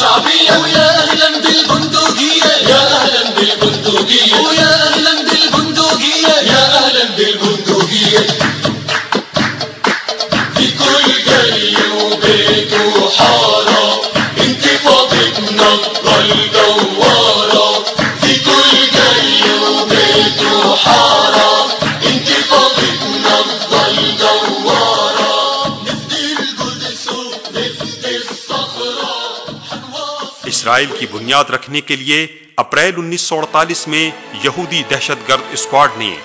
شعبية ويا أهلا بالبندقية اسرائیل کی بنیاد رکھنے کے لیے اپریل انیس سو اڑتالیس میں یہودی دہشت گرد اسکواڈ نے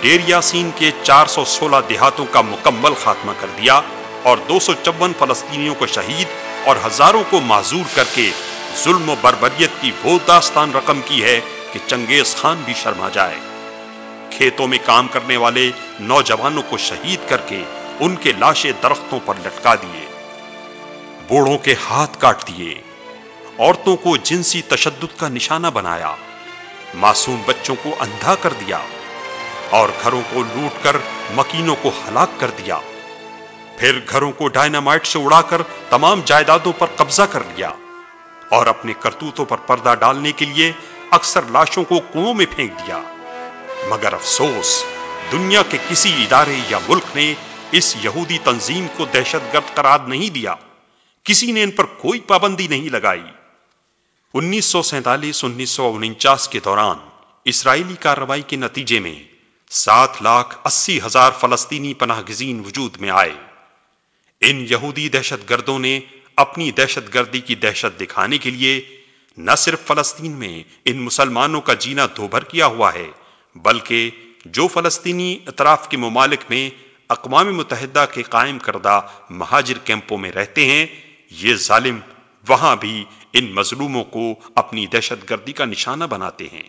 ڈیر یاسین کے چار سو سولہ دیہاتوں کا مکمل خاتمہ کر دیا اور دو سو چون فلسطینیوں کو شہید اور ہزاروں کو معذور کر کے ظلم و بربریت کی وہ داستان رقم کی ہے کہ چنگیز خان بھی شرما جائے۔ کھیتوں میں کام کرنے والے نوجوانوں کو شہید کر کے ان کے لاشیں درختوں پر لٹکا دیے۔ بوڑھوں کے ہاتھ کاٹ دیے۔ عورتوں کو جنسی تشدد کا نشانہ بنایا، معصوم بچوں کو اندھا کر دیا اور گھروں کو لوٹ کر مکینوں کو ہلاک کر دیا۔ پھر گھروں کو ڈائنامائٹ سے اڑا کر تمام جائیدادوں پر قبضہ کر لیا اور اپنے کرتوتوں پر پردہ ڈالنے کے لیے اکثر لاشوں کو کنووں میں پھینک دیا۔ مگر افسوس، دنیا کے کسی ادارے یا ملک نے اس یہودی تنظیم کو دہشت گرد قرار نہیں دیا۔ کسی نے ان پر کوئی پابندی نہیں لگائی۔ انیس سو سینتالیس، انیس سو انچاس کے دوران اسرائیلی کارروائی کے نتیجے میں سات لاکھ اسی ہزار فلسطینی پناہ گزین وجود میں آئے۔ ان یہودی دہشت گردوں نے اپنی دہشت گردی کی دہشت دکھانے کے لیے نہ صرف فلسطین میں ان مسلمانوں کا جینا دوبھر کیا ہوا ہے، بلکہ جو فلسطینی اطراف کے ممالک میں اقوام متحدہ کے قائم کردہ مہاجر کیمپوں میں رہتے ہیں، یہ ظالم وہاں بھی ان مظلوموں کو اپنی دہشت گردی کا نشانہ بناتے ہیں۔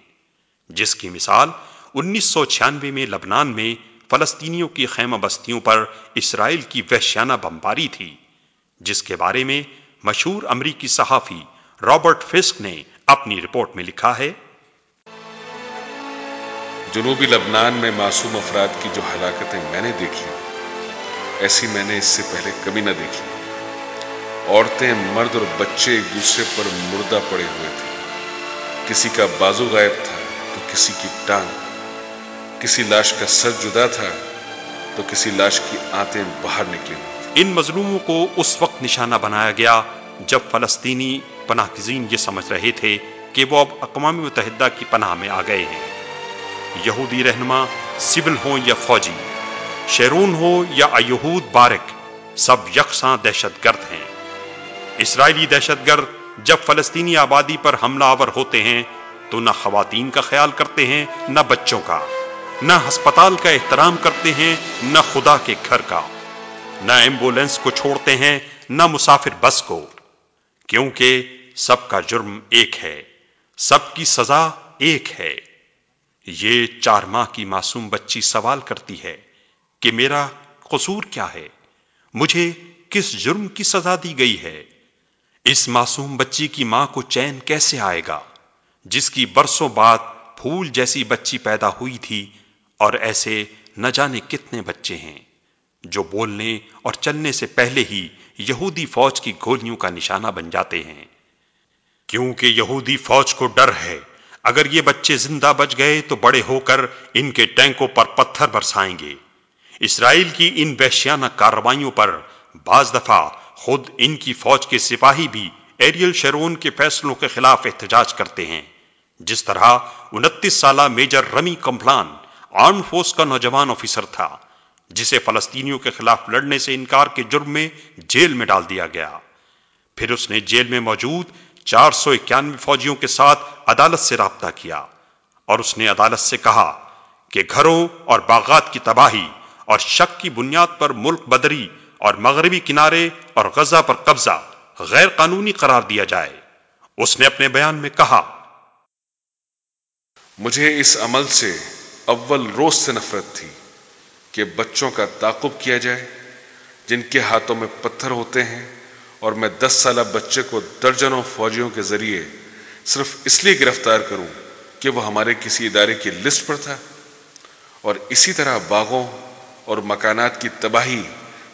جس کی مثال انیس سو چھیانوے میں لبنان میں فلسطینیوں کی خیمہ بستیوں پر اسرائیل کی وحشیانہ بمباری تھی، جس کے بارے میں مشہور امریکی صحافی رابرٹ فسک نے اپنی رپورٹ میں لکھا ہے۔ جنوبی لبنان میں معصوم افراد کی جو ہلاکتیں میں نے دیکھی، ایسی میں نے اس سے پہلے کبھی نہ دیکھی۔ عورتیں مرد اور بچے ایک دوسرے پر مردہ پڑے ہوئے تھے۔ کسی کا بازو غائب تھا تو کسی کی ٹانگ۔ کسی لاش کا سر جدا تھا تو کسی لاش کی آنتیں باہر نکلی۔ ان مظلوموں کو اس وقت نشانہ بنایا گیا جب فلسطینی پناہ گزین یہ سمجھ رہے تھے کہ وہ اب اقوام متحدہ کی پناہ میں آ گئے ہیں۔ یہودی رہنما سول ہوں یا فوجی، شیرون ہو یا ایہود، بارک، سب یکساں دہشت گرد ہیں۔ اسرائیلی دہشت گرد جب فلسطینی آبادی پر حملہ آور ہوتے ہیں، تو نہ خواتین کا خیال کرتے ہیں، نہ بچوں کا۔ نہ ہسپتال کا احترام کرتے ہیں، نہ خدا کے گھر کا۔ نہ ایمبولینس کو چھوڑتے ہیں، نہ مسافر بس کو۔ کیونکہ سب کا جرم ایک ہے، سب کی سزا ایک ہے۔ یہ چار ماہ کی معصوم بچی سوال کرتی ہے کہ میرا قصور کیا ہے؟ مجھے کس جرم کی سزا دی گئی ہے؟ اس معصوم بچی کی ماں کو چین کیسے آئے گا؟ جس کی برسوں بعد پھول جیسی بچی پیدا ہوئی تھی اور ایسے نہ جانے کتنے بچے ہیں۔ جو بولنے اور چلنے سے پہلے ہی یہودی فوج کی گولیوں کا نشانہ بن جاتے ہیں۔ کیونکہ یہودی فوج کو ڈر ہے۔ اگر یہ بچے زندہ بچ گئے تو بڑے ہو کر ان کے ٹینکوں پر پتھر برسائیں گے۔ اسرائیل کی ان وحشیانہ کارروائیوں پر بعض دفعہ خود ان کی فوج کے سپاہی بھی ایریل شیرون کے فیصلوں کے خلاف احتجاج کرتے ہیں۔ جس طرح انتیس سالہ میجر رمی کمپلان آرم فورس کا نوجوان آفیسر تھا، جسے فلسطینیوں کے خلاف لڑنے سے انکار کے جرم میں جیل میں ڈال دیا گیا۔ پھر اس نے جیل میں موجود چار سو اکیانوے فوجیوں کے ساتھ عدالت سے رابطہ کیا اور اس نے عدالت سے کہا کہ گھروں اور باغات کی تباہی اور شک کی بنیاد پر ملک بدری اور مغربی کنارے اور غزہ پر قبضہ غیر قانونی قرار دیا جائے۔ اس نے اپنے بیان میں کہا، مجھے اس عمل سے اول روز سے نفرت تھی کہ بچوں کا تعقب کیا جائے، جن کے ہاتھوں میں پتھر ہوتے ہیں اور میں دس سالہ بچے کو درجنوں فوجیوں کے ذریعے صرف اس لیے گرفتار کروں کہ وہ ہمارے کسی ادارے کی لسٹ پر تھا۔ اور اسی طرح باغوں اور مکانات کی تباہی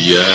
يا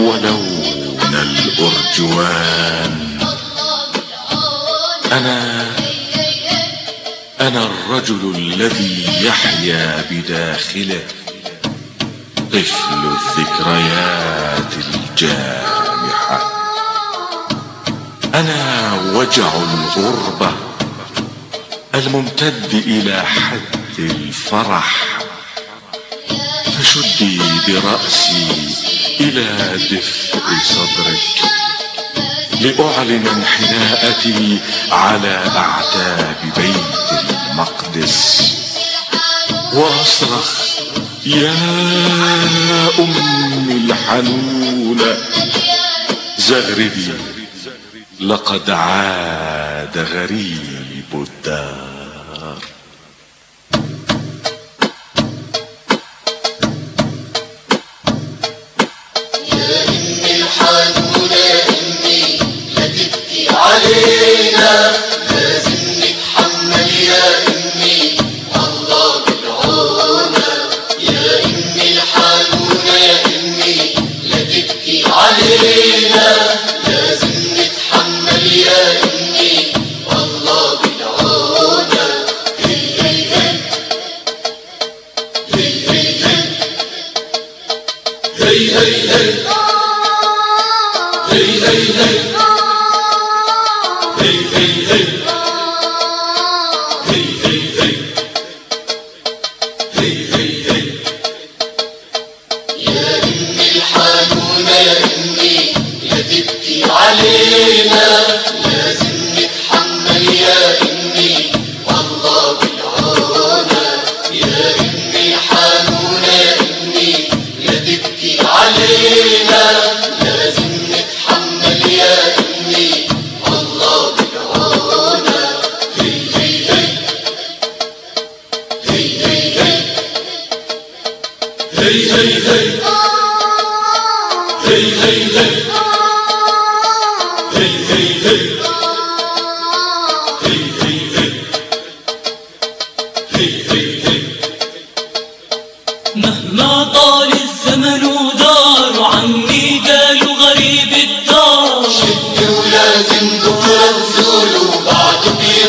ولون الأرجوان. أنا أنا الرجل الذي يحيا بداخله طفل الذكريات الجامحة. أنا وجع الغربة الممتد إلى حد الفرح. فشدي برأسي إلى دفء صدرك لأعلن انحناءتي على أعتاب بيت المقدس. وأصرخ يا أمي الحنونة زغربي لقد عاد غريب الدار.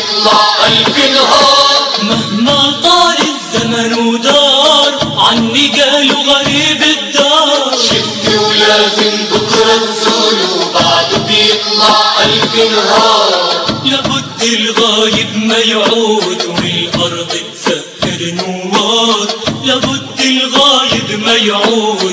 بيطلع ألف نهار مهما طال الزمن ودار عني قالوا غريب الدار شد ولازم بكرة نزول وبعده بيطلع ألف نهار لابد الغايب ما يعود والأرض تسكر نوار لابد الغايب ما يعود.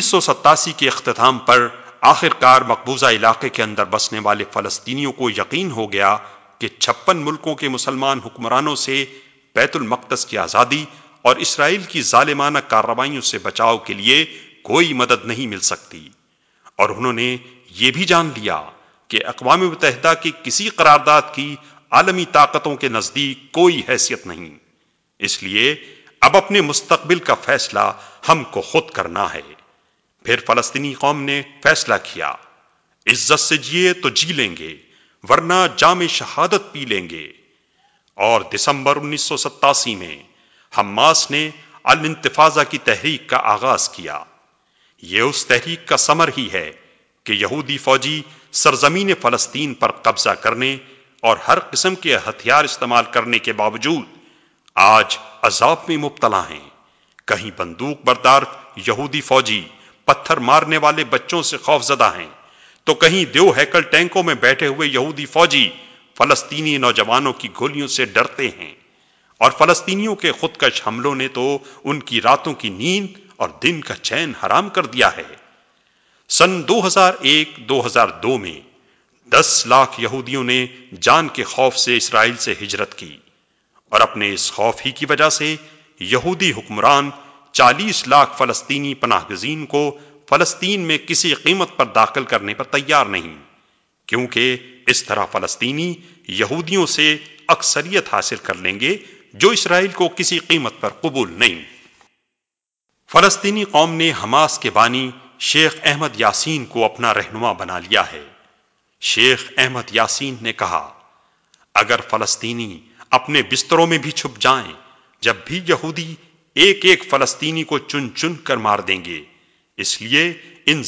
1987 کے اختتام پر آخرکار مقبوضہ علاقے کے اندر بسنے والے فلسطینیوں کو یقین ہو گیا کہ چھپن ملکوں کے مسلمان حکمرانوں سے بیت المقدس کی آزادی اور اسرائیل کی ظالمانہ کارروائیوں سے بچاؤ کے لیے کوئی مدد نہیں مل سکتی۔ اور انہوں نے یہ بھی جان لیا کہ اقوام متحدہ کی کسی قرارداد کی عالمی طاقتوں کے نزدیک کوئی حیثیت نہیں۔ اس لیے اب اپنے مستقبل کا فیصلہ ہم کو خود کرنا ہے۔ پھر فلسطینی قوم نے فیصلہ کیا، عزت سے جیے تو جی لیں گے، ورنہ جام شہادت پی لیں گے۔ اور دسمبر انیس سو ستاسی میں حماس نے الانتفاضہ کی تحریک کا آغاز کیا۔ یہ اس تحریک کا سمر ہی ہے کہ یہودی فوجی سرزمین فلسطین پر قبضہ کرنے اور ہر قسم کے ہتھیار استعمال کرنے کے باوجود آج عذاب میں مبتلا ہیں۔ کہیں بندوق بردار یہودی فوجی پتھر مارنے والے بچوں سے خوف زدہ ہیں۔ تو کہیں دیو ہیکل ٹینکوں میں بیٹھے ہوئے یہودی فوجی فلسطینی نوجوانوں کی گولیوں سے ڈرتے ہیں۔ اور فلسطینیوں کے خودکش حملوں نے تو ان کی راتوں کی نیند اور دن کا چین حرام کر دیا ہے۔ سن دو ہزار ایک، دو ہزار دو میں دس لاکھ یہودیوں نے جان کے خوف سے اسرائیل سے ہجرت کی۔ اور اپنے اس خوف ہی کی وجہ سے یہودی حکمران چالیس لاکھ فلسطینی پناہ گزین کو فلسطین میں کسی قیمت پر داخل کرنے پر تیار نہیں، کیونکہ اس طرح فلسطینی یہودیوں سے اکثریت حاصل کر لیں گے جو اسرائیل کو کسی قیمت پر قبول نہیں۔ فلسطینی قوم نے حماس کے بانی شیخ احمد یاسین کو اپنا رہنما بنا لیا ہے۔ شیخ احمد یاسین نے کہا، اگر فلسطینی اپنے بستروں میں بھی چھپ جائیں، جب بھی یہودی ایک ایک فلسطینی کو چن چن کر مار دیں گے۔ اس لیے ان